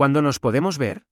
¿Cuándo nos podemos ver?